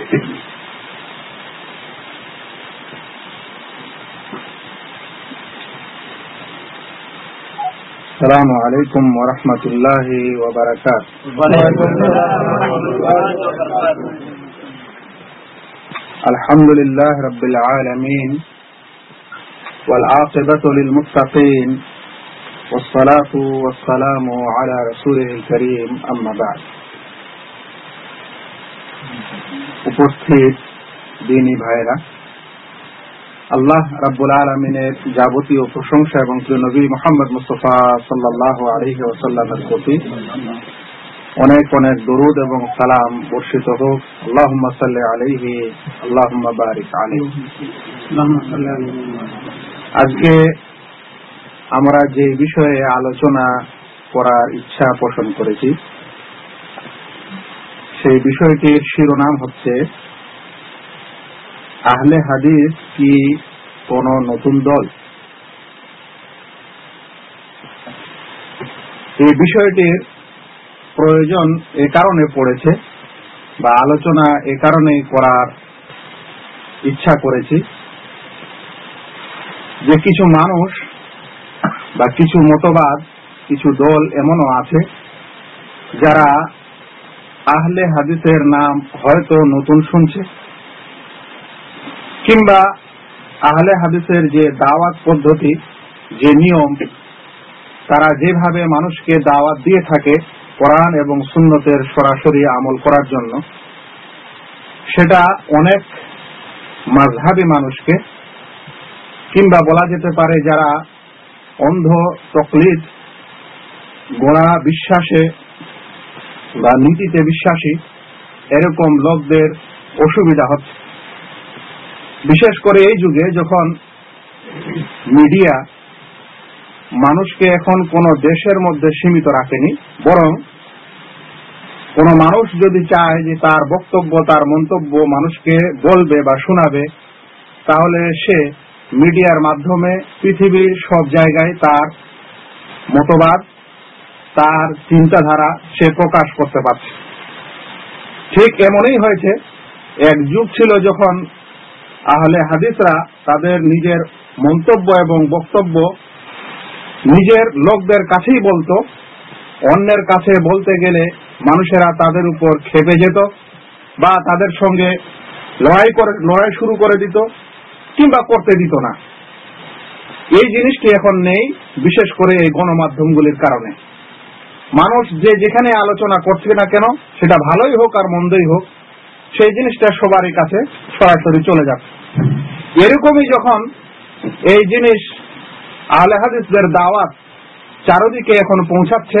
السلام عليكم ورحمة الله وبركاته. الحمد لله رب العالمين والعاقبة للمتقين والصلاة والسلام على رسوله الكريم أما بعد. উপস্থিত দিনী ভাইরা আল্লাহ রাব্বুল আলমিনের যাবতীয় প্রশংসা এবং নবী মোহাম্মদ মুস্তফা সাল্লাহ আলহি ওসাল্লামের প্রতি অনেক অনেক দরুদ এবং সালাম বর্ষিত হোক। আল্লাহ আলহি আল্লাহ আজকে আমরা যে বিষয়ে আলোচনা করার ইচ্ছা পোষণ করেছি সেই বিষয়টির শিরোনাম হচ্ছে, আহলে হাদিস কি কোন নতুন দল? এই বিষয়টির প্রয়োজন এ কারণে পড়েছে বা আলোচনা এ কারণে করার ইচ্ছা করেছি যে কিছু মানুষ বা কিছু মতবাদ, কিছু দল এমনও আছে যারা আহলে হাদিসের নাম হয়তো নতুন শুনছে। কিংবা আহলে হাদিসের যে দাওয়াত পদ্ধতি, যে নিয়ম, তারা যেভাবে মানুষকে দাওয়াত দিয়ে থাকে কোরআন এবং সুন্নতের সরাসরি আমল করার জন্য, সেটা অনেক মাঝহাবি মানুষকে, কিংবা বলা যেতে পারে যারা অন্ধ তকলিদ, গোড়া বিশ্বাসে বা নীতিতে বিশ্বাসী, এরকম লোকদের অসুবিধা হচ্ছে। বিশেষ করে এই যুগে যখন মিডিয়া মানুষকে এখন কোন দেশের মধ্যে সীমিত রাখেনি, বরং কোন মানুষ যদি চায় যে তার বক্তব্য, তার মন্তব্য মানুষকে বলবে বা শোনাবে, তাহলে সে মিডিয়ার মাধ্যমে পৃথিবীর সব জায়গায় তার মতবাদ তার চিন্তাধারা সে প্রকাশ করতে পারছে। ঠিক এমনই হয়েছে, এক যুগ ছিল যখন আহলে হাদিসরা তাদের নিজের মন্তব্য এবং বক্তব্য নিজের লোকদের কাছেই বলতো, অন্যের কাছে বলতে গেলে মানুষেরা তাদের উপর খেপে যেত বা তাদের সঙ্গে লড়াই করে, লড়াই শুরু করে দিত কিংবা করতে দিত না। এই জিনিসটি এখন নেই, বিশেষ করে এই গণমাধ্যমগুলির কারণে। মানুষ যে যেখানে আলোচনা করছে না কেন, সেটা ভালোই হোক আর মন্দই হোক, সেই জিনিসটা সবারই কাছে সরাসরি চলে যাচ্ছে এরকমই যখন এই জিনিস আহলে হাদিসদের দাওয়াত চারদিকে এখন পৌঁছাচ্ছে,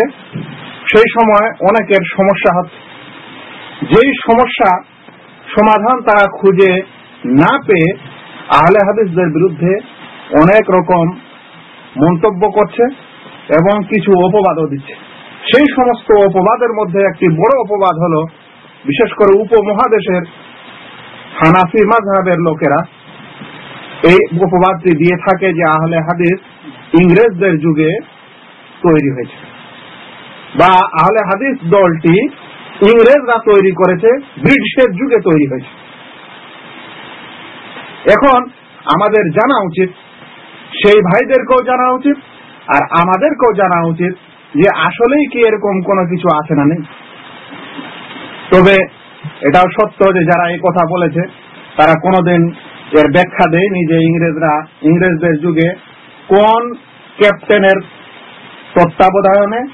সেই সময় অনেকের সমস্যা হচ্ছে। যেই সমস্যা সমাধান তারা খুঁজে না পেয়ে আহলে হাদিসদের বিরুদ্ধে অনেক রকম মন্তব্য করছে এবং কিছু অপবাদও দিচ্ছে। সেই সমস্ত অপবাদের মধ্যে একটি বড় অপবাদ হলো, বিশেষ করে উপমহাদেশের হানাফি মাঝহাবের লোকেরা। এই উপবাদটি দিয়ে থাকে যে আহলে হাদিস ইংরেজদের যুগে তৈরি হয়েছে। বা আহলে হাদিস দলটি ইংরেজরা তৈরি করেছে, ব্রিটিশের যুগে তৈরি হয়েছে। এখন আমাদের জানা উচিত, সেই ভাইদেরকেও জানা উচিত, আর আমাদেরকেও জানা উচিত যে আসলেই কি এরকম কোনো কিছু আছে না নেই? তবে এটাও সত্য যে যারা এই কথা বলেছে, তারা কোনোদিন এর ব্যাখ্যা দেয়নি যে ইংরেজরা, ইংরেজদের যুগে কোন ক্যাপ্টেনের তত্ত্বাবধানে,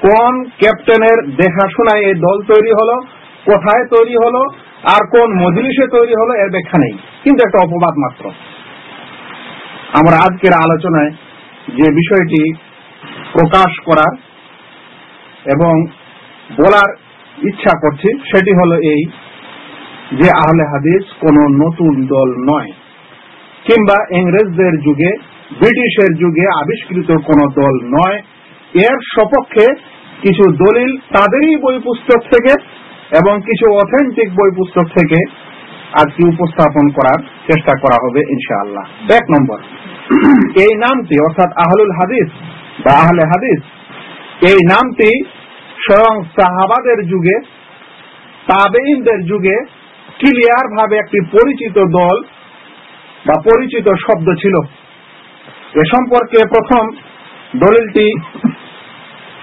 কোন ক্যাপ্টেনের দেখাশোনায় এই দল তৈরি হলো, কোথায় তৈরি হলো, আর কোন মজলিসে তৈরি হলো, এর ব্যাখ্যা নেই। কিন্তু একটা অপবাদ মাত্র। আমরা আজকের আলোচনায় যে বিষয়টি প্রকাশ করার এবং বলার ইচ্ছা করছি, সেটি হলো এই যে আহলে হাদিস কোন নতুন দল নয়। কিংবা ইংরেজদের যুগে, ব্রিটিশের যুগে আবিষ্কৃত কোন দল নয়। এর সপক্ষে কিছু দলিল তাদেরই বই পুস্তক থেকে এবং কিছু অথেন্টিক বই পুস্তক থেকে আজকে উপস্থাপন করার চেষ্টা করা হবে ইনশাআল্লাহ। এক নম্বর, এই নামটি অর্থাৎ আহলুল হাদিস বা আহলে হাদিস, এই নামটি স্বয়ং সাহাবাদের যুগে তাবেইনদের যুগে ক্লিয়ার ভাবে একটি পরিচিত দল বা পরিচিত শব্দ ছিল। এ সম্পর্কে প্রথম দলিলটি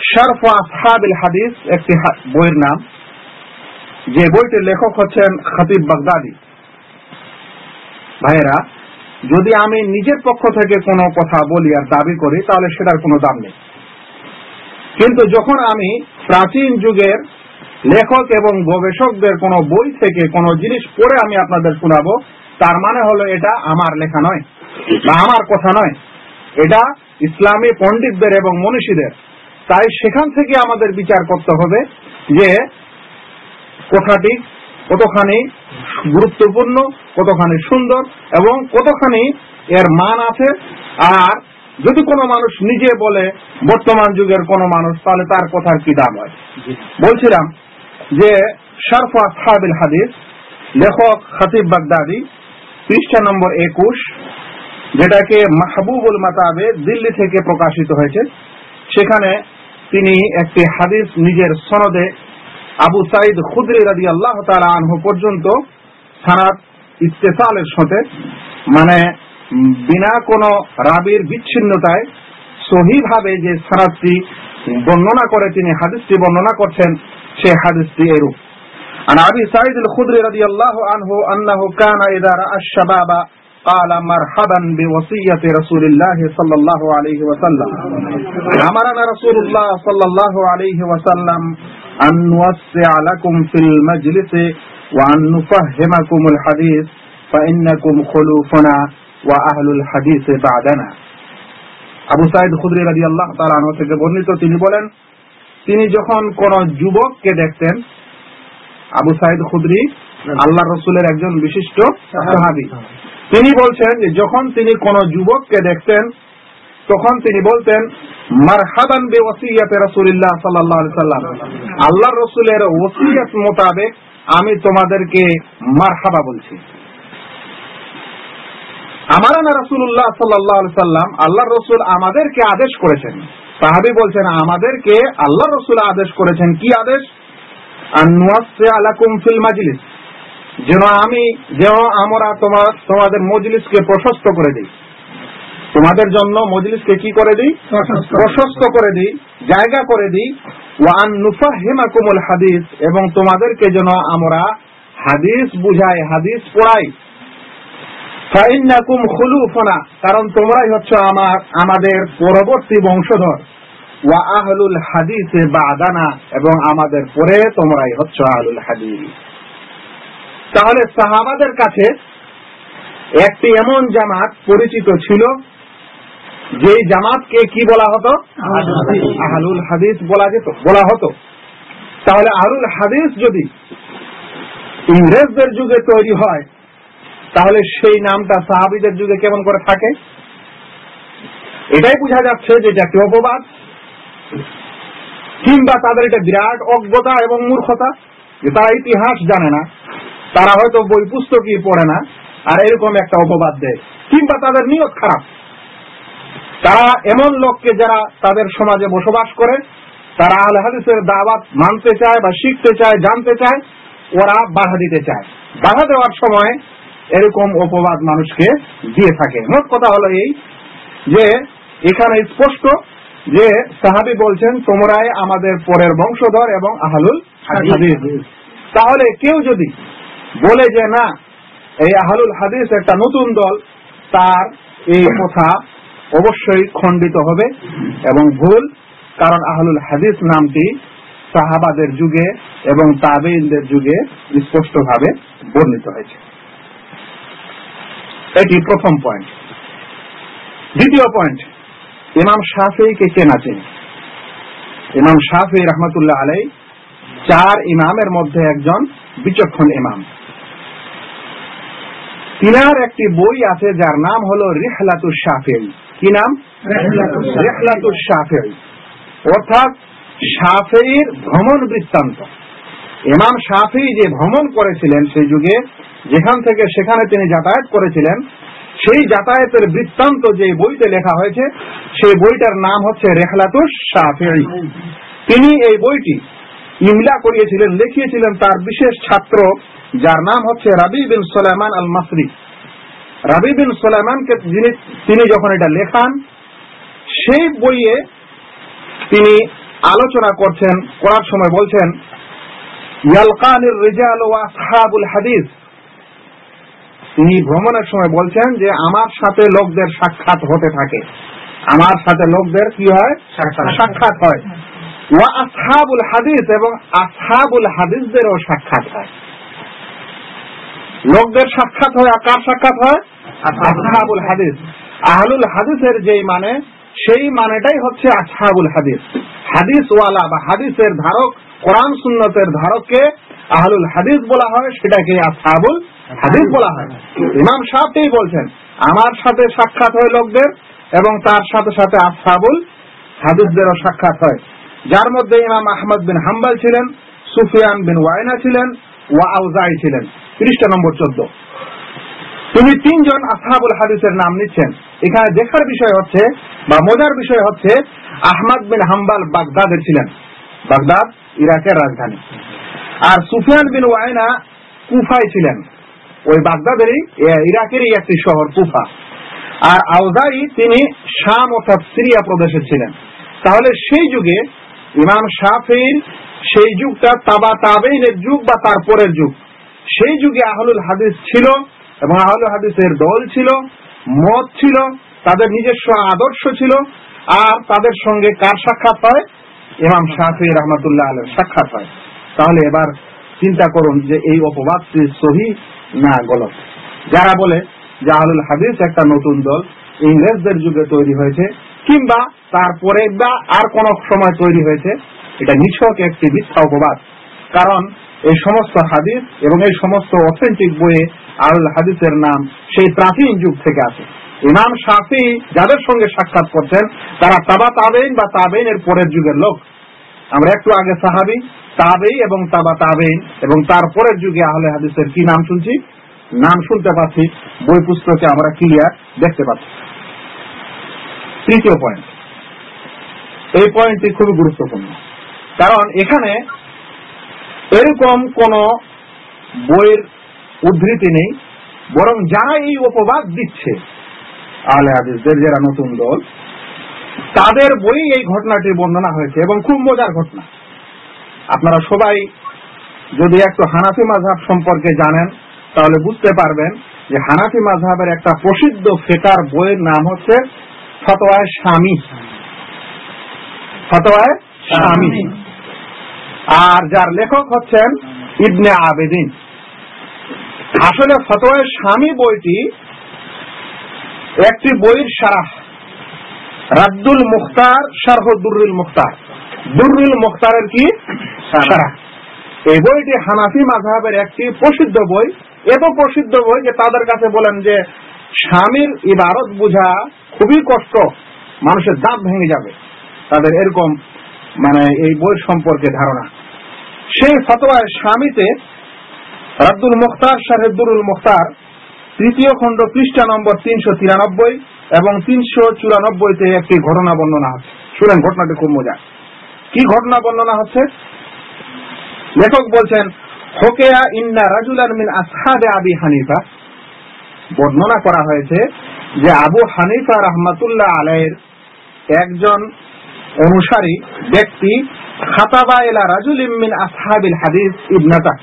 শারফ আসহাবিল হাদিস একটি বইয়ের নাম। যে বইটির লেখক হচ্ছেন খতিব বাগদাদি। ভাইয়েরা যদি আমি নিজের পক্ষ থেকে কোনো কথা বলি আর দাবি করি, তাহলে সেটার কোনো দাম নেই। কিন্তু যখন আমি প্রাচীন যুগের লেখক এবং গবেষকদের কোনো বই থেকে কোনো জিনিস পড়ে আমি আপনাদের শোনাবো, তার মানে হলো এটা আমার লেখা নয়, বা আমার কথা নয়। এটা ইসলামী পণ্ডিতদের এবং মনীষীদের। তাই সেখান থেকে আমাদের বিচার করতে হবে যে কথাটি কতখানি গুরুত্বপূর্ণ, কতখানি সুন্দর এবং কতখানি এর মান আছে। আর যদি কোনো মানুষ নিজে বলে, বর্তমান যুগের কোন মানুষ, তাহলে তার কথার কি দাম হয়? বলছিলাম যে, শরফা সাহাবিল হাদিস, লেখক খতিব বাগদাদি, পৃষ্ঠা নম্বর একুশ, যেটাকে মাহবুবুল মাতাবে দিল্লি থেকে প্রকাশিত হয়েছে। সেখানে তিনি একটি হাদিস নিজের সনদে আবু সাইদ খুদরি রাজি আল্লাহ তালা আনহু পর্যন্ত সানাত ইস্তেসালের সাথে মানে বিনা কোনো রাবির বিচ্ছিন্নতায় সহিভাবে যে সানাতটি বর্ণনা করে তিনি হাদিসটি বর্ণনা করছেন সে হাদিসটি এরূপ عن ابي سعيد الخدري رضي الله عنه انه كان اذا راى الشباب قال مرحبا بوصية رسول الله صلى الله عليه وسلم أمرنا رسول الله صلى الله عليه وسلم أن نوسع لكم في المجلس وأن نفهمكم الحديث فإنكم خلوفنا وأهل الحديث بعدنا আবু সাইদ খুদরি রাজি আল্লাহ তালা থেকে বর্ণিত তিনি বলেন তিনি যখন কোন যুবককে দেখতেন আবু সাইদ খুদরি আল্লাহ রসুলের একজন বিশিষ্ট সাহাবি তিনি বলছেন যে যখন তিনি কোন যুবককে দেখতেন তখন তিনি বলতেন, মারহাবান বে ওসিয়াতে রসুলিল্লাহ সাল্লাহ সাল্লাম। আল্লাহ রসুলের ওসিয়ত মোতাবেক আমি তোমাদেরকে মারহাবা বলছি। আমারানা রসুল্লাহ সাল্লাহ সাল্লাম আল্লাহ রসুল আমাদেরকে আদেশ করেছেন। সাহাবি বলছেন, আমাদেরকে আল্লাহ রসুল আদেশ করেছেন কি আদেশ? আলাকুম মাজলিস। যেন আমি, যেন আমরা তোমাদের মজলিসকে প্রশস্ত করে দিই। তোমাদের জন্য মজলিসকে কি করে দিই? প্রশস্ত। করে দিই জায়গা করে দিই। ওয়ান নুফাহিমাকুমুল হাদিস এবং তোমাদেরকে যেন আমরা হাদিস বুঝাই হাদিস পড়াই। ফাইন্নাকুম খুলুফনা কারণ তোমরাই হচ্ছে আমার আমাদের পরবর্তী বংশধর। ওয়া আহলুল হাদিসে বাদানা এবং আমাদের পরে তোমরাই হচ্ছে আহলুল হাদিস। তাহলে সাহাবাদের কাছে একটি এমন জামাত পরিচিত ছিল যে জামাতকে কি বলা হতো? আহলুল হাদিস। বলা যেত বলা হতো। তাহলে আহলুল হাদিস যদি ইংরেজদের যুগে তৈরি হয় তাহলে সেই নামটা সাহাবিদের যুগে কেমন করে থাকে? এটাই বোঝা যাচ্ছে যে এটা একটি অপবাদ কিংবা তাদের এটা বিরাট অজ্ঞতা এবং মূর্খতা যে তারা ইতিহাস জানে না তারা হয়তো বই পুস্তকই পড়ে না আর এরকম একটা অপবাদ দেয় কিংবা তাদের নিয়ত খারাপ। তারা এমন লোককে যারা তাদের সমাজে বসবাস করে তারা আল হাদিসের দাওয়াত মানতে চায় বা শিখতে চায় জানতে চায় ওরা বাধা দিতে চায়। বাধা দেওয়ার সময় এরকম অপবাদ মানুষকে দিয়ে থাকে। মোট কথা হলো এই যে এখানে স্পষ্ট যে সাহাবি বলছেন তোমরাই আমাদের পরের বংশধর এবং আহলুল হাদিস। তাহলে কেউ যদি বলে যে না এই আহলুল হাদিস একটা নতুন দল তার এই কথা অবশ্যই খণ্ডিত হবে এবং ভুল, কারণ আহলুল হাদিস নামটি সাহাবাদের যুগে এবং তাবেইনদের যুগে স্পষ্টভাবে বর্ণিত হয়েছে। এটি প্রথম পয়েন্ট দ্বিতীয় পয়েন্ট ইমাম শাফিকে কে না চেনে ইমাম শাফি রহমতুল্লাহ আলাই চার ইমামের মধ্যে একজন বিচক্ষণ ইমাম। তিনার একটি বই আছে যার নাম হলো রেহলাতুর শাফেই কি নাম? রেহলাতুর শাফেই অর্থাৎ শাফেইর ভ্রমণ বৃত্তান্ত। ইমাম শাফি যে ভ্রমণ করেছিলেন সেই যুগে, যেখান থেকে সেখানে তিনি যাতায়াত করেছিলেন, সেই যাতায়াতের বৃত্তান্ত যে বইতে লেখা হয়েছে, সেই বইটার নাম হচ্ছে রেখলাতুর শাফেই তিনি এই বইটি ইমলা করিয়েছিলেন, লিখিয়েছিলেন তার বিশেষ ছাত্র, যার নাম হচ্ছে রাবি বিন সোলাইমান আল মাসরি রাবি বিন সোলাইমানকে যিনি তিনি যখন এটা লেখান সেই বইয়ে তিনি আলোচনা করছেন করার সময় বলছেন ইয়ালকানির রিজাল ও আসহাবুল হাদিস। তিনি ভ্রমণের সময় বলছেন যে আমার সাথে লোকদের সাক্ষাৎ হতে থাকে। আমার সাথে লোকদের কি হয়। সাক্ষাৎ হয়। ওয়া আসহাবুল হাদিস এবং আসহাবুল হাদিসদেরও সাক্ষাৎ হয়। লোকদের সাক্ষাৎ হয় আর কার সাক্ষাৎ হয়? আসহাবুল হাদিস। আহলুল হাদিসের যেই মানে সেই মানেটাই হচ্ছে আসহাবুল হাদিস। হাদিস ওয়ালা বা হাদিসের ধারক, কোরআন সুন্নতের ধারককে আহলুল হাদিস বলা হয় সেটাকে আসহাবুল হাদিস বলা হয়। ইমাম সাহেবই বলছেন, আমার সাথে সাক্ষাৎ হয় লোকদের এবং তার সাথে সাথে আসহাবুল হাদিসদেরও সাক্ষাৎ হয়। যার মধ্যে ইমাম আহমদ বিন হাম্বাল ছিলেন, সুফিয়ান বিন ওয়াইনা ছিলেন, ওয়া আউজাই ছিলেন। পৃষ্ঠা নম্বর চোদ্দ। তিনি তিনজন আসহাবুল হাদিসের নাম নিচ্ছেন। এখানে দেখার বিষয় হচ্ছে, বা মজার বিষয় হচ্ছে, আহমদ বিন হাম্বাল বাগদাদের ছিলেন। বাগদাদ ইরাকের রাজধানী। আর সুফিয়ান বিন ওয়াইনা কুফায় ছিলেন। ওই বাগদাদেরই ইরাকেরই একটি শহর, কুফা। আর আউজাই তিনি শাম অর্থাৎ সিরিয়া প্রদেশে ছিলেন। তাহলে সেই যুগে ইমাম শাফির সেই যুগটা তাবা তাবেইনের যুগ বা তারপরের যুগ। সেই যুগে আহলুল হাদিস ছিল এবং আহলুল হাদিসের দল ছিল, মত ছিল, তাদের নিজস্ব আদর্শ ছিল, আর তাদের সঙ্গে কার সাক্ষাৎ হয়? ইমাম শাফি রহমতুল্লাহ আলের সাক্ষাৎ হয়। তাহলে এবার চিন্তা করুন যে এই অপবাদটি সহি না গলত। যারা বলে যে আহলুল হাদিস একটা নতুন দল ইংরেজদের যুগে তৈরি হয়েছে, কিংবা তারপরে বা আর কোন সময় তৈরি হয়েছে, এটা নিছক একটি মিথ্যা অপবাদ। কারণ এই সমস্ত হাদিস এবং এই সমস্ত অথেন্টিক বইয়ে আল হাদিসের নাম সেই প্রাচীন যুগ থেকে আছে। ইমাম শাফি যাদের সঙ্গে সাক্ষাৎ করছেন তারা তাবা তাবেইন বা তাবেইনের পরের যুগের লোক। আমরা একটু আগে সাহাবি তাবেই এবং তাবা তাবেইন এবং তারপরের যুগে আহলে হাদিসের কি নাম শুনছি? নাম শুনতে পাচ্ছি, বই পুস্তকে আমরা ক্লিয়ার দেখতে পাচ্ছি। তৃতীয় পয়েন্ট এই পয়েন্টটি খুবই গুরুত্বপূর্ণ। কারণ এখানে এরকম কোন বইয়ের উদ্ধৃতি নেই, বরং যারা এই অপবাদ দিচ্ছে, আহলে হাদিসদের যারা নতুন দল, তাদের বই এই ঘটনাটি বর্ণনা হয়েছে এবং খুব মজার ঘটনা। আপনারা সবাই যদি একটু হানাফি মাঝহাব সম্পর্কে জানেন, তাহলে বুঝতে পারবেন যে হানাফি মাঝহাবের একটা প্রসিদ্ধ ফেকার বইয়ের নাম হচ্ছে ফতোয়ায় স্বামী ফতোয়ায় স্বামী আর যার লেখক হচ্ছেন ইবনে আবেদিন। আসলে ফতোয়ায় স্বামী বইটি একটি বইয়ের সারাহ। রাদ্দুল মুখতার শারহ দুরুল মুখতার। দুরুল মুখতারের কি? সারাহ। এই বইটি হানাফি মাযহাবের একটি প্রসিদ্ধ বই। এত প্রসিদ্ধ বই যে তাদের কাছে বলেন যে স্বামীর ইবারত বোঝা খুবই কষ্ট। মানুষের দাঁত ভেঙে যাবে। তাদের এরকম মানে এই বই সম্পর্কে ধারণা। সেই ফতোয়ায় স্বামীতে রাব্দুল মুখতার শাহেদুরুল মুখতার তৃতীয় খণ্ড পৃষ্ঠা নম্বর তিনশো তিরানব্বই এবং তিনশো চুরানব্বইতে একটি ঘটনা বর্ণনা হচ্ছে। শুনেন, ঘটনাটি খুব মজা কি ঘটনা বর্ণনা হচ্ছে? লেখক বলছেন, হোকেয়া ইন্না রাজুলান মিন আসহাবে আবি হানিফা। বর্ণনা করা হয়েছে যে আবু হানিফা রহমাতুল্লাহ আলাইয়ের একজন অনুসারী ব্যক্তি খাতাবা এলা রাজুল আসহাবিল হাদিস ইবনাতা।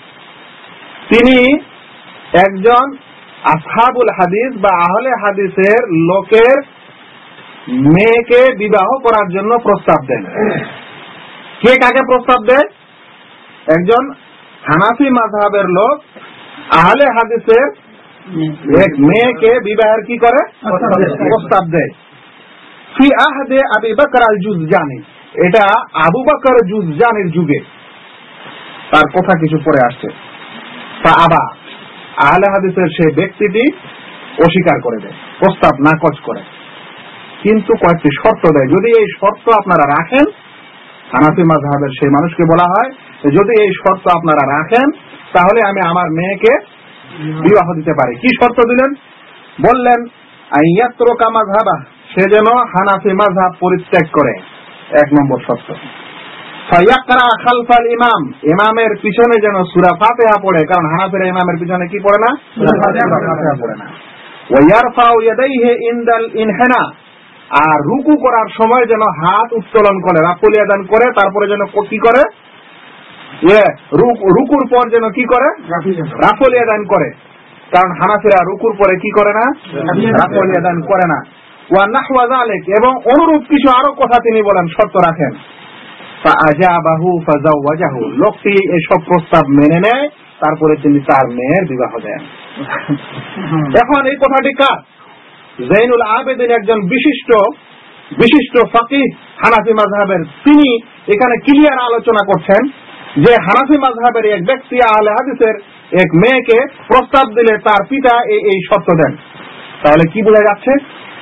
তিনি একজন আসহাবুল হাদিস বা আহলে হাদিসের লোকের মেয়েকে বিবাহ করার জন্য প্রস্তাব দেন। কে কাকে প্রস্তাব দেয়? একজন হানাফি মাযহাবের লোক আহলে হাদিসের এক মেয়েকে বিবাহের কি করে? প্রস্তাব দেয়। ফি আহদে আবি আল এটা আবু যুগে। তার কথা কিছু পরে আসছে। তা আবা, আহলে হাদিসের সেই ব্যক্তিটি অস্বীকার করে দেয়, প্রস্তাব নাকচ করে। কিন্তু কয়েকটি শর্ত দেয়। যদি এই শর্ত আপনারা রাখেন, হানাফি মাযহাবের সেই মানুষকে বলা হয় যদি এই শর্ত আপনারা রাখেন, তাহলে আমি আমার মেয়েকে বিবাহ দিতে পারি। কি শর্ত দিলেন? বললেন, আইয়াত্রকা মাযহাবা। সে যেন হানাফি মাযহাব পরিত্যাগ করে। এক নম্বর শর্ত। খালফাল ইমাম। ইমামের পিছনে যেন সূরা ফাতিহা পড়ে কারণ হানাফিরা ইমামের পিছনে কি পড়ে না? পড়ে। না। ওয়ারফাউ ইয়াদাইহি ইনদাল ইনহিনা। আর রুকু করার সময় যেন হাত উত্তোলন করে ইয়াদান করে তারপরে যেন ক- করে? ইয়ে রুকুর পর যেন কি করে? রাফুল ইয়াদান করে। কারণ হানাফিরা রুকুর পরে কি করে না? রাফুল ইয়াদান করে না। ওয়া নাহওয়া যালিক এবং অনুরূপ কিছু আরও কথা তিনি বলেন শর্ত রাখেন। ফাআজাবাহু লোকটি এসব প্রস্তাব মেনে নেয় তারপরে তিনি তার মেয়ের বিবাহ দেন। এখন এই কথাটি কার? জৈনুল আবেদিন একজন বিশিষ্ট বিশিষ্ট ফকিহ হানাফি মাযহাবের। তিনি এখানে ক্লিয়ার আলোচনা করছেন যে হানাফি মাযহাবের এক ব্যক্তি আহলে হাদিসের এক মেয়েকে প্রস্তাব দিলে তার পিতা এই এই শর্ত দেন। তাহলে কি বোঝা যাচ্ছে?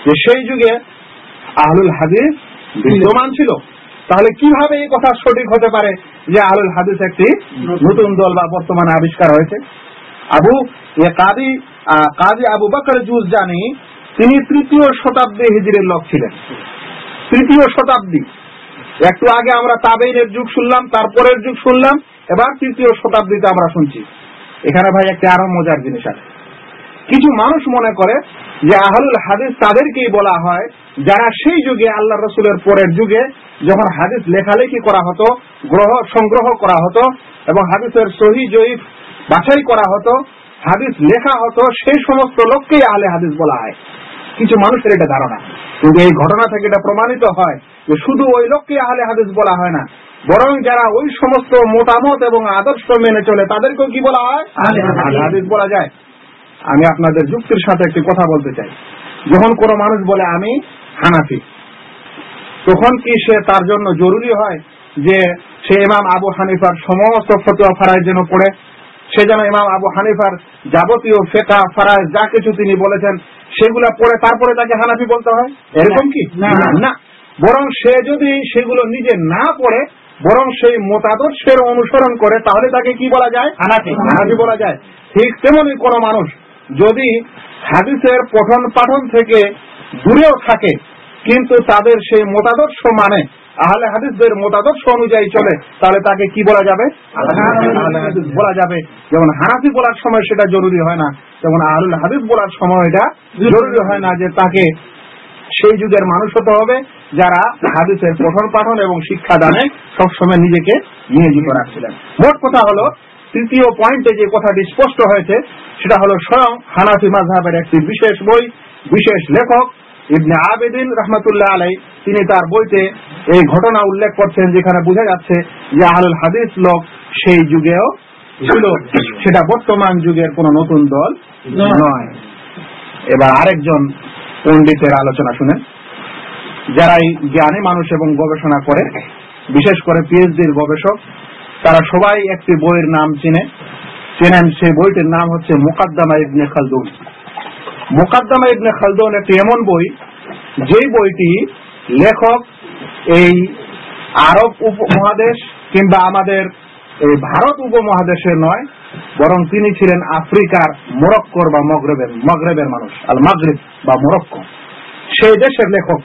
যে সেই যুগে আহলুল হাদিস বিদ্যমান ছিল। তাহলে কীভাবে এই কথা সঠিক হতে পারে যে আহলুল হাদিস একটি নতুন দল বা বর্তমানে আবিষ্কার হয়েছে? আবু কাদি কাজী আবু বকর জুজ জানি তিনি তৃতীয় শতাব্দী হিজরির লোক ছিলেন। তৃতীয় শতাব্দী। একটু আগে আমরা তাবেইনের যুগ শুনলাম, তারপরের যুগ শুনলাম, এবার তৃতীয় শতাব্দীতে আমরা শুনছি। এখানে ভাই একটা আরও মজার জিনিস আছে। কিছু মানুষ মনে করে যে আহলুল হাদিস তাদেরকেই বলা হয় যারা সেই যুগে আল্লাহ রসুলের পরের যুগে যখন হাদিস লেখালেখি করা হতো গ্রহ সংগ্রহ করা হতো এবং হাদিসের সহি জয়ীফ বাছাই করা হতো হাদিস লেখা হতো সেই সমস্ত লোককেই আহলে হাদিস বলা হয়। কিছু মানুষের এটা ধারণা। কিন্তু এই ঘটনা থেকে এটা প্রমাণিত হয় যে শুধু ওই লোককে আহলে হাদিস বলা হয় না বরং যারা ওই সমস্ত মতামত এবং আদর্শ মেনে চলে তাদেরকেও কি বলা হয়? হাদিস বলা যায়। আমি আপনাদের যুক্তির সাথে একটি কথা বলতে চাই। যখন কোনো মানুষ বলে আমি হানাফি তখন কি সে তার জন্য জরুরি হয় যে সে ইমাম আবু হানিফার সমস্ত ফতোয়া ফারায় যেন পড়ে? সে যেন ইমাম আবু হানিফার যাবতীয় ফেকা ফারায় যা কিছু তিনি বলেছেন সেগুলা পড়ে তারপরে তাকে হানাফি বলতে হয়? এরকম কি? না। না। বরং সে যদি সেগুলো নিজে না পড়ে বরং সেই মতাদর্শের অনুসরণ করে তাহলে তাকে কি বলা যায়? হানাফি। হানাফি বলা যায়। ঠিক তেমনি কোন মানুষ যদি হাদিসের পঠন পাঠন থেকে দূরেও থাকে, কিন্তু তাদের সেই মতাদর্শ মানে আহলে হাদিসদের মতাদর্শ অনুযায়ী চলে, তাহলে তাকে কি বলা যাবে? বলা যাবে। যেমন হানাফি বলার সময় সেটা জরুরি হয় না যেমন আহলুল হাদিস বলার সময় এটা জরুরি হয় না যে তাকে সেই যুগের মানুষ হতে হবে যারা হাদিসের পঠন পাঠন এবং শিক্ষা দানে সবসময় নিজেকে নিয়োজিত রাখছিলেন। মোট কথা হলো তৃতীয় পয়েন্টে যে কথাটি স্পষ্ট হয়েছে, সেটা হলো স্বয়ং হানাফি মাযহাবের একটি বিশেষ বই, বিশেষ লেখক ইবনে আবেদিন রহমতুল্লাহ আলাই তিনি তার বইতে এই ঘটনা উল্লেখ করছেন যেখানে বোঝা যাচ্ছে যে আহলুল হাদিস লোক সেই যুগেও ছিল। সেটা বর্তমান যুগের কোন নতুন দল নয়। এবার আরেকজন পণ্ডিতের আলোচনা শুনেন, যারাই জ্ঞানী মানুষ এবং গবেষণা করে, বিশেষ করে পিএইচডির গবেষক তারা সবাই একটি বইয়ের নাম চিনে। চেনেন সেই বইটির নাম হচ্ছে মুকাদ্দামা ইবনে খালদুন। মুকাদ্দামা ইবনে খালদুন একটি এমন বই, যেই বইটি লেখক এই আরব উপমহাদেশ কিংবা আমাদের এই ভারত উপমহাদেশের নয়, বরং তিনি ছিলেন আফ্রিকার মোরক্কোর বা মগরেবের মগরেবের মানুষ আল মাগরিব বা মোরক্কো। সেই দেশের লেখক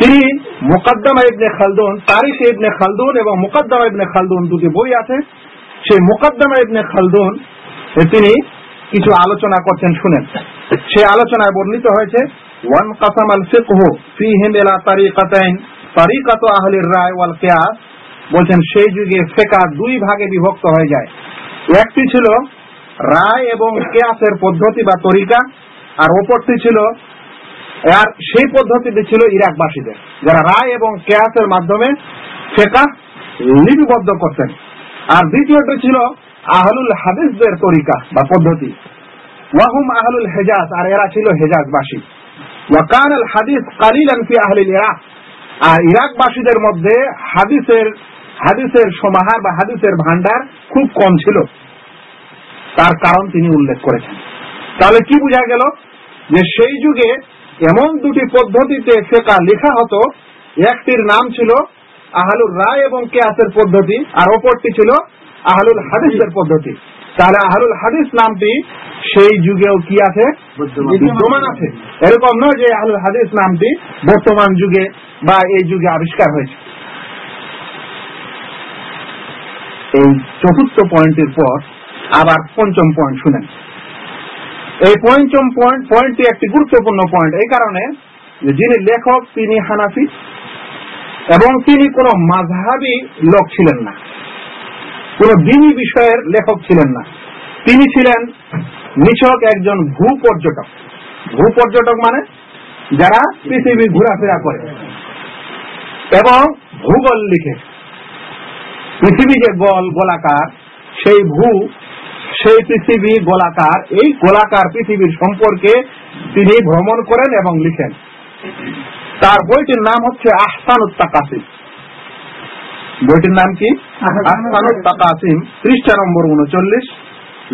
তিনি মুকাদ্দামা ইবনে খালদুন, তারিখ ইবনে খালদুন এবং মুকাদ্দামা ইবনে খালদুন দুটি বই আছে। সেই মুকাদ্দামা ইবনে খালদুন তিনি কিছু আলোচনা করছেন, শুনেন। সেই আলোচনায় বর্ণিত হয়েছে, ওয়ান কাসাম আল ফিকহু ফিহিম ইলা তারিকাতাইন, তারিকাতু আহলির রায় ওয়াল কিয়াস। বলছেন, সেই যুগে ফেকা দুই ভাগে বিভক্ত হয়ে যায়। একটি ছিল রায় এবং কেয়াসের পদ্ধতি বা তরিকা, আর অপরটি ছিল আর সেই পদ্ধতিটি ছিল ইরাকবাসীদের, যারা রায় এবং কেয়াসের মাধ্যমে ফেকা লিপিবদ্ধ করতেন। আর দ্বিতীয়টি ছিল আহলুল হাদিসদের তরিকা বা পদ্ধতি। ওয়াহুম আহলুল হেজাজ, আর এরা ছিল হেজাজবাসী। ওয়াকান আল হাদিস আহলিল ইরাক। আর ইরাকবাসীদের মধ্যে হাদিসের হাদিসের সমাহার বা হাদিসের ভান্ডার খুব কম ছিল। তার কারণ তিনি উল্লেখ করেছেন। তাহলে কি বোঝা গেল যে সেই যুগে এমন দুটি পদ্ধতিতে ফেকা লেখা হতো। একটির নাম ছিল আহলুর রায় এবং কেয়াসের পদ্ধতি আর অপরটি ছিল আহলুল হাদিসের পদ্ধতি। তাহলে আহলুল হাদিস নামটি সেই যুগেও কি আছে? বিদ্যমান। আছে। এরকম নয় যে আহলুল হাদিস নামটি বর্তমান যুগে বা এই যুগে আবিষ্কার হয়েছে। এই চতুর্থ পয়েন্টের পর আবার পঞ্চম পয়েন্ট শুনেন। এই পঞ্চম পয়েন্ট পয়েন্টটি একটি গুরুত্বপূর্ণ পয়েন্ট এই কারণে যিনি লেখক, তিনি হানাফি এবং তিনি কোন মাঝহাবি লোক ছিলেন না। কোন দিনী বিষয়ের লেখক ছিলেন না। তিনি ছিলেন নিছক একজন ভূ পর্যটক ভূ পর্যটক মানে যারা পৃথিবী ঘোরাফেরা করে এবং ভূগোল লিখে। পৃথিবী যে গল, গোলাকার, সেই ভূ সেই পৃথিবী গোলাকার, এই গোলাকার পৃথিবীর সম্পর্কে তিনি ভ্রমণ করেন এবং লিখেন। তার বইটির নাম হচ্ছে আহসানুত্তাকাসিম বইটির নাম কি? আহসানুত্তাকাসিম পৃষ্ঠা নম্বর উনচল্লিশ।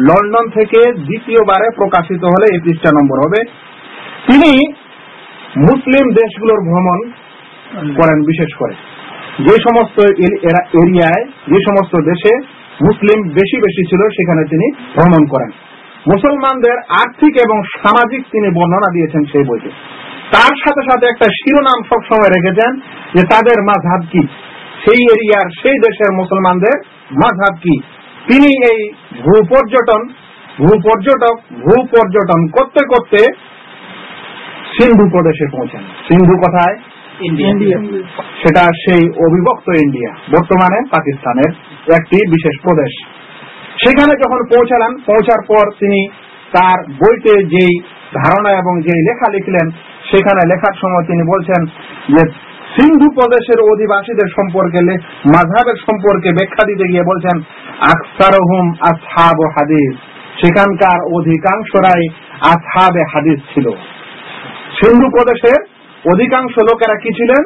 লন্ডন থেকে দ্বিতীয়বারে প্রকাশিত হলে এই পৃষ্ঠা নম্বর হবে। তিনি মুসলিম দেশগুলোর ভ্রমণ করেন বিশেষ করে। যে সমস্ত এরিয়ায়, যে সমস্ত দেশে মুসলিম বেশি বেশি ছিল, সেখানে তিনি ভ্রমণ করেন। মুসলমানদের আর্থিক এবং সামাজিক তিনি বর্ণনা দিয়েছেন সেই বইতে। তার সাথে সাথে একটা শিরোনাম সবসময় রেখেছেন যে তাদের মাঝহাব কি? সেই এরিয়ার, সেই দেশের মুসলমানদের মাঝহাব কি? তিনি এই ভূ পর্যটন ভূ পর্যটক ভূ পর্যটন করতে করতে সিন্ধু প্রদেশে পৌঁছেন। সিন্ধু কোথায়? সেটা সেই অবিভক্ত ইন্ডিয়া বর্তমানে পাকিস্তানের একটি বিশেষ প্রদেশ। সেখানে যখন পৌঁছালেন, পৌঁছার পর তিনি তার বইতে যেই ধারণা এবং যেই লেখা লিখলেন, সেখানে লেখার সময় তিনি বলছেন যে, সিন্ধু প্রদেশের অধিবাসীদের সম্পর্কে মাঝাবের সম্পর্কে ব্যাখ্যা দিতে গিয়ে বলছেন, আকসারহুম আসহাব হাদিস। সেখানকার অধিকাংশরাই আসহাবে হাদিস ছিল। সিন্ধু প্রদেশের অধিকাংশ লোকেরা কি ছিলেন?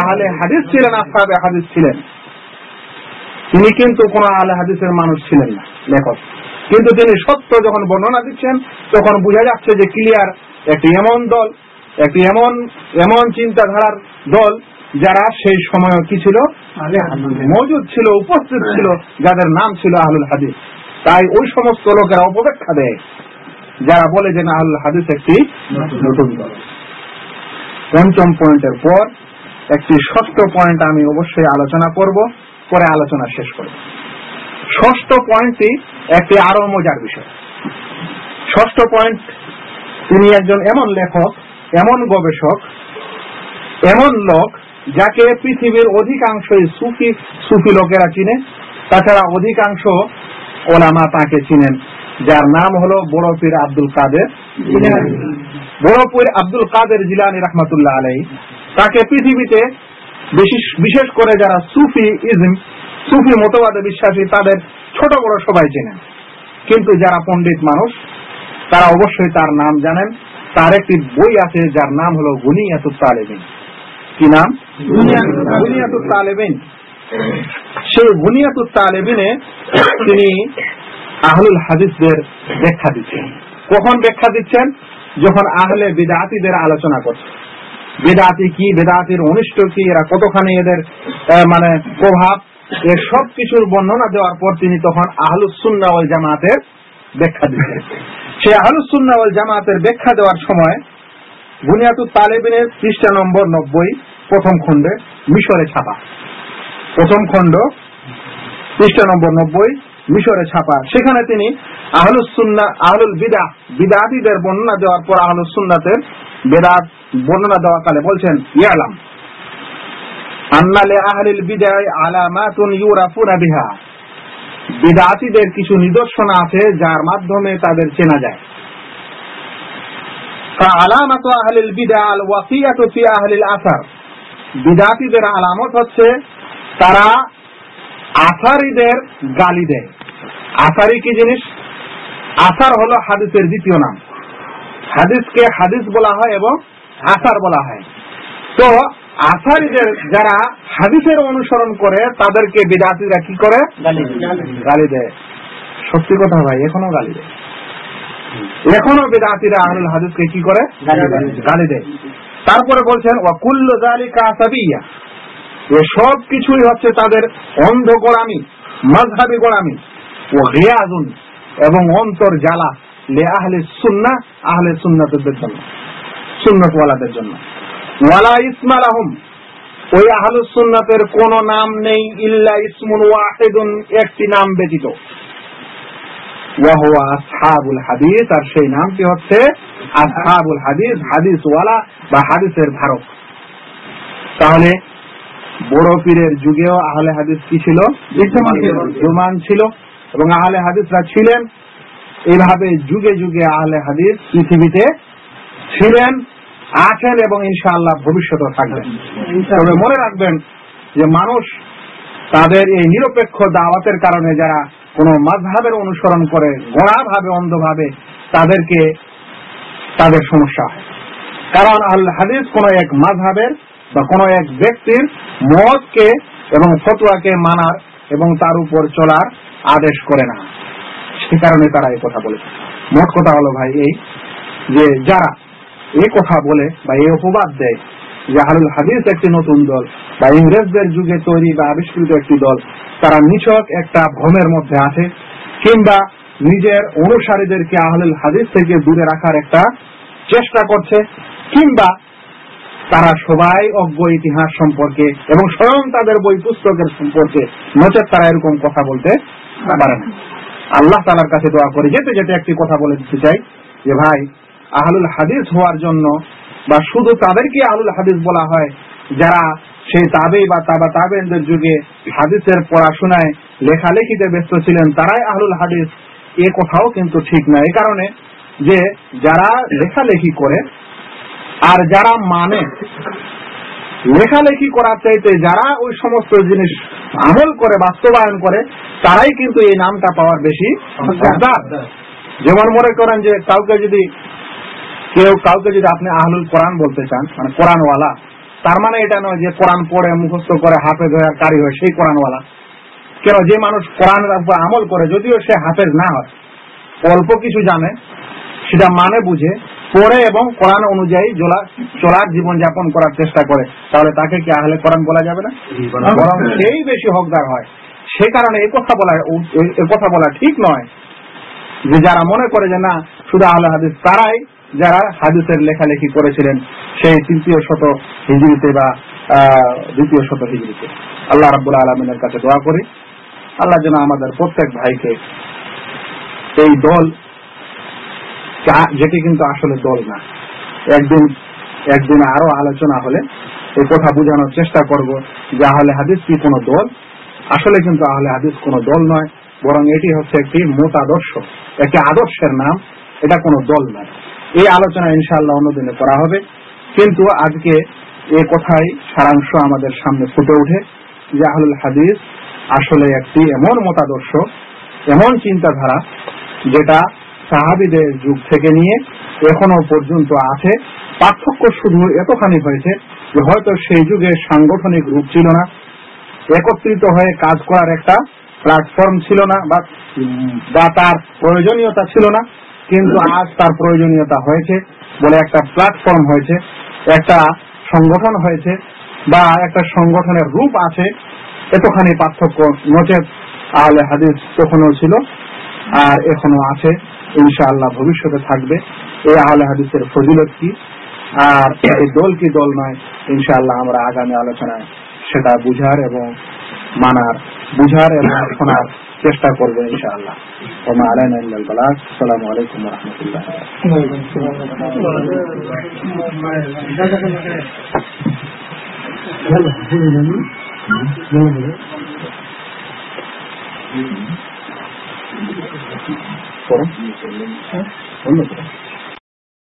আহলে হাদিস। ছিলেন আসহাবে হাদিস ছিলেন। তিনি কিন্তু কোন আহলে হাদিসের মানুষ ছিলেন না লেখক। কিন্তু তিনি সত্য যখন বর্ণনা দিচ্ছেন তখন বোঝা যাচ্ছে যে ক্লিয়ার একটি এমন দল একটি এমন এমন চিন্তাধারার দল যারা সেই সময় কি ছিল। মজুদ ছিল উপস্থিত ছিল যাদের নাম ছিল আহলুল হাদিস। তাই ওই সমস্ত লোকেরা অপব্যাখ্যা দেয় যারা বলে যে না আহলুল হাদিস একটি নতুন দল। পঞ্চম পয়েন্টের পর একটি ষষ্ঠ পয়েন্ট আমি অবশ্যই আলোচনা করব, পরে আলোচনা শেষ করব। ষষ্ঠ পয়েন্টটি একটি আরও মজার বিষয়। ষষ্ঠ পয়েন্ট তিনি একজন এমন লেখক, এমন গবেষক, এমন লোক যাকে পৃথিবীর অধিকাংশই সুফি সুফি লোকেরা চিনে। তাছাড়া অধিকাংশ ওলামা তাকে চিনেন, যার নাম হলো বড় পীর আব্দুল কাদের। বড় পীর আব্দুল কাদের জিলানি রহমতুল্লাহ আলাই তাকে পৃথিবীতে বিশেষ করে যারা সুফি ইজম, সুফি মতবাদে বিশ্বাসী, তাদের ছোট বড় সবাই চেনেন। কিন্তু যারা পণ্ডিত মানুষ, তারা অবশ্যই তার নাম জানেন। তার একটি বই আছে, যার নাম হলো গুনিয়াতুল কি নাম? গুনিয়াতুল সেই গুনিয়াতুল তিনি আহলুল হাদিসদের ব্যাখ্যা দিচ্ছেন। কখন ব্যাখ্যা দিচ্ছেন? যখন আহলে বিদাতিদের আলোচনা করছে, বেদাতি কি, বেদাতির অনিষ্ট কি, এরা কতখানি এদের মানে প্রভাব এর সব কিছুর বর্ণনা দেওয়ার পর তিনি তখন আহলুসুন্না ওয়াল জামাতের ব্যাখ্যা দিচ্ছেন। সেই আহলুসুন্না ওয়াল জামাতের ব্যাখ্যা দেওয়ার সময় বুনিয়াতুল তালেবিনের পৃষ্ঠা নম্বর নব্বই, প্রথম খণ্ডে মিশরে ছাপা। প্রথম খণ্ড, পৃষ্ঠা নম্বর নব্বই মিশরে ছাপা। সেখানে তিনি আহলুসুন্না আহলুল বিদা বিদাতিদের বর্ণনা দেওয়ার পর আহলুসুন্নাতের বেদাত বর্ণনা দেওয়া কালে বলছেন, ইয়ালাম আহলিল বিদায় আলামাতুন বিদাতিদের কিছু নিদর্শন আছে যার মাধ্যমে তাদের চেনা যায়। আলামাত আহলিল বিদা আল ওয়াকিয়াতু ফি আহলিল আসার। বিদাতিদের আলামত হচ্ছে তারা আসারিদের গালি দেয়। আসারি কি জিনিস? আসার হলো হাদিসের দ্বিতীয় নাম। হাদিসকে হাদিস বলা হয় এবং আসার বলা হয়। তো আসারিদের যারা হাদিসের অনুসরণ করে তাদেরকে বিদাতিরা কি করে? গালি দেয়। সত্যি কথা ভাই এখনও গালি দেয়। এখনও বেদাতিরা আহলুল হাদিসকে কি করে? গালি দেয়। তারপরে বলছেন ওয়াকুল্ল জালিকা আসাবিয়া এ সব কিছুই হচ্ছে তাদের অন্ধ গোড়ামি মাঝহাবি গোড়ামি। ও এবং অন্তর জ্বালা লে আহলে সুন্না আহলে সুন্নাতের জন্য সুন্নত ওয়ালাদের জন্য। ওয়ালা ইসমাল আহম ওই আহলুস সুন্নাতের কোন নাম নেই ইল্লা ইসমুন ওয়াহিদুন একটি নাম ব্যতীত। ওয়াহুয়া আসহাবুল হাদিস আর সেই নামটি হচ্ছে আসহাবুল হাদিস হাদিস ওয়ালা বা হাদিসের ধারক। তাহলে বড় পীরের যুগেও আহলে হাদিস কি ছিল? বিদ্যমান ছিল। এবং আহলে হাদিসরা ছিলেন। এইভাবে যুগে যুগে আহলে হাদিস পৃথিবীতে ছিলেন আছেন এবং ইনশাআল্লাহ ভবিষ্যতেও থাকবেন। তবে মনে রাখবেন যে মানুষ তাদের এই নিরপেক্ষ দাওয়াতের কারণে যারা কোন মাঝহাবের অনুসরণ করে গড়াভাবে অন্ধভাবে তাদেরকে তাদের সমস্যা হয়। কারণ আল হাদিস কোন এক মাঝহাবের বা কোন এক ব্যক্তির মতকে এবং ফতুয়াকে মানার এবং তার উপর চলার আদেশ করে না। সে কারণে তারা এই কথা বলে মোট কথা হলো ভাই এই যে যারা এ কথা বলে বা এই অপবাদ দেয়, যে আহলুল হাদিস একটি নতুন দল বা ইংরেজদের যুগে তৈরি বা আবিষ্কৃত একটি দল, তারা নিছক একটা ভ্রমের মধ্যে আছে কিংবা নিজের অনুসারীদেরকে আহলুল হাদিস থেকে দূরে রাখার একটা চেষ্টা করছে, কিংবা তারা সবাই অজ্ঞ ইতিহাস সম্পর্কে এবং স্বয়ং তাদের বই পুস্তকের সম্পর্কে নচেত তারা এরকম কথা বলতে পারে না। আল্লাহ তালার কাছে দোয়া করে, যেতে যেতে একটি কথা বলে দিতে চাই যে, ভাই, আহলুল হাদিস হওয়ার জন্য বা শুধু তাদেরকে আহলুল হাদিস বলা হয়, যারা সেই তাবে বা তাবা তাবেনদের যুগে হাদিসের পড়াশোনায় লেখালেখিতে ব্যস্ত ছিলেন, তারাই আহলুল হাদিস। এ কথাও কিন্তু ঠিক না। এই কারণে যে, যারা লেখালেখি করে আর যারা মানে লেখালেখি করার চাইতে যারা ওই সমস্ত জিনিস আমল করে, বাস্তবায়ন করে, তারাই কিন্তু এই নামটা পাওয়ার বেশি যেমন মনে করেন যে কাউকে যদি, কেউ কাউকে যদি আপনি আহলুল কোরআন বলতে চান মানে কোরআনওয়ালা, তার মানে এটা নয় যে কোরআন পড়ে, মুখস্থ করে হাফেজ হয়ে কারি হয়, সেই কোরআনওয়ালা। কেন? যে মানুষ কোরআনের উপর আমল করে, যদিও সে হাফেজ না হয়, অল্প কিছু জানে, সেটা মানে বুঝে পড়ে এবং কোরআন অনুযায়ী জোলা- চলার জীবন যাপন করার চেষ্টা করে। তাহলে তাকে কি আহলে কোরআন বলা যাবে না? বরং সেই বেশি হকদার হয়। সে কারণে এই কথা বলা এ কথা বলা ঠিক নয় যে যারা মনে করে যে না শুধু আহলে হাদিস তারাই যারা হাদিসের লেখালেখি করেছিলেন সেই তৃতীয় শত হিজড়িতে বা দ্বিতীয় শত হিজড়িতে। আল্লাহ রাব্বুল আলমিনের কাছে দোয়া করি। আল্লাহ যেন আমাদের প্রত্যেক ভাইকে এই দল যেটি কিন্তু আসলে দল না। একদিন একদিন আরও আলোচনা হলে এই কথা বোঝানোর চেষ্টা করব যে আহলে হাদিস কি কোনো দল। আসলে কিন্তু আহলে হাদিস কোনো দল নয়, বরং এটি হচ্ছে একটি মতাদর্শ একটি আদর্শের নাম, এটা কোনো দল নয়। এই আলোচনা ইনশাআল্লাহ অন্যদিনে করা হবে। কিন্তু আজকে এ কথাই সারাংশ আমাদের সামনে ফুটে ওঠে যে আহলুল হাদিস আসলে একটি এমন মতাদর্শ, এমন চিন্তাধারা, যেটা সাহাবিদের যুগ থেকে নিয়ে এখনও পর্যন্ত আছে। পার্থক্য শুধু এতখানি হয়েছে যে হয়তো সেই যুগে সাংগঠনিক রূপ ছিল না। একত্রিত হয়ে কাজ করার একটা প্ল্যাটফর্ম ছিল না বা তার প্রয়োজনীয়তা ছিল না। কিন্তু আজ তার প্রয়োজনীয়তা হয়েছে বলে একটা প্ল্যাটফর্ম হয়েছে, একটা সংগঠন হয়েছে বা একটা সংগঠনের রূপ আছে। এতখানি পার্থক্য নচেত আহলে হাদিস তখনও ছিল আর এখনও আছে। ইনশাআল্লাহ ভবিষ্যতে থাকবে। এই আহলে হাদিসের ফজিলত কি? আর এই দল কি দল নয়, ইনশাআল্লাহ আমরা আগামী আলোচনায় সেটা বুঝার এবং মানার, বুঝার এবং শোনার চেষ্টা করব ইনশাআল্লাহ। ওমা আলাইনা ইল্লাল আলাইকুম করো অন্য করো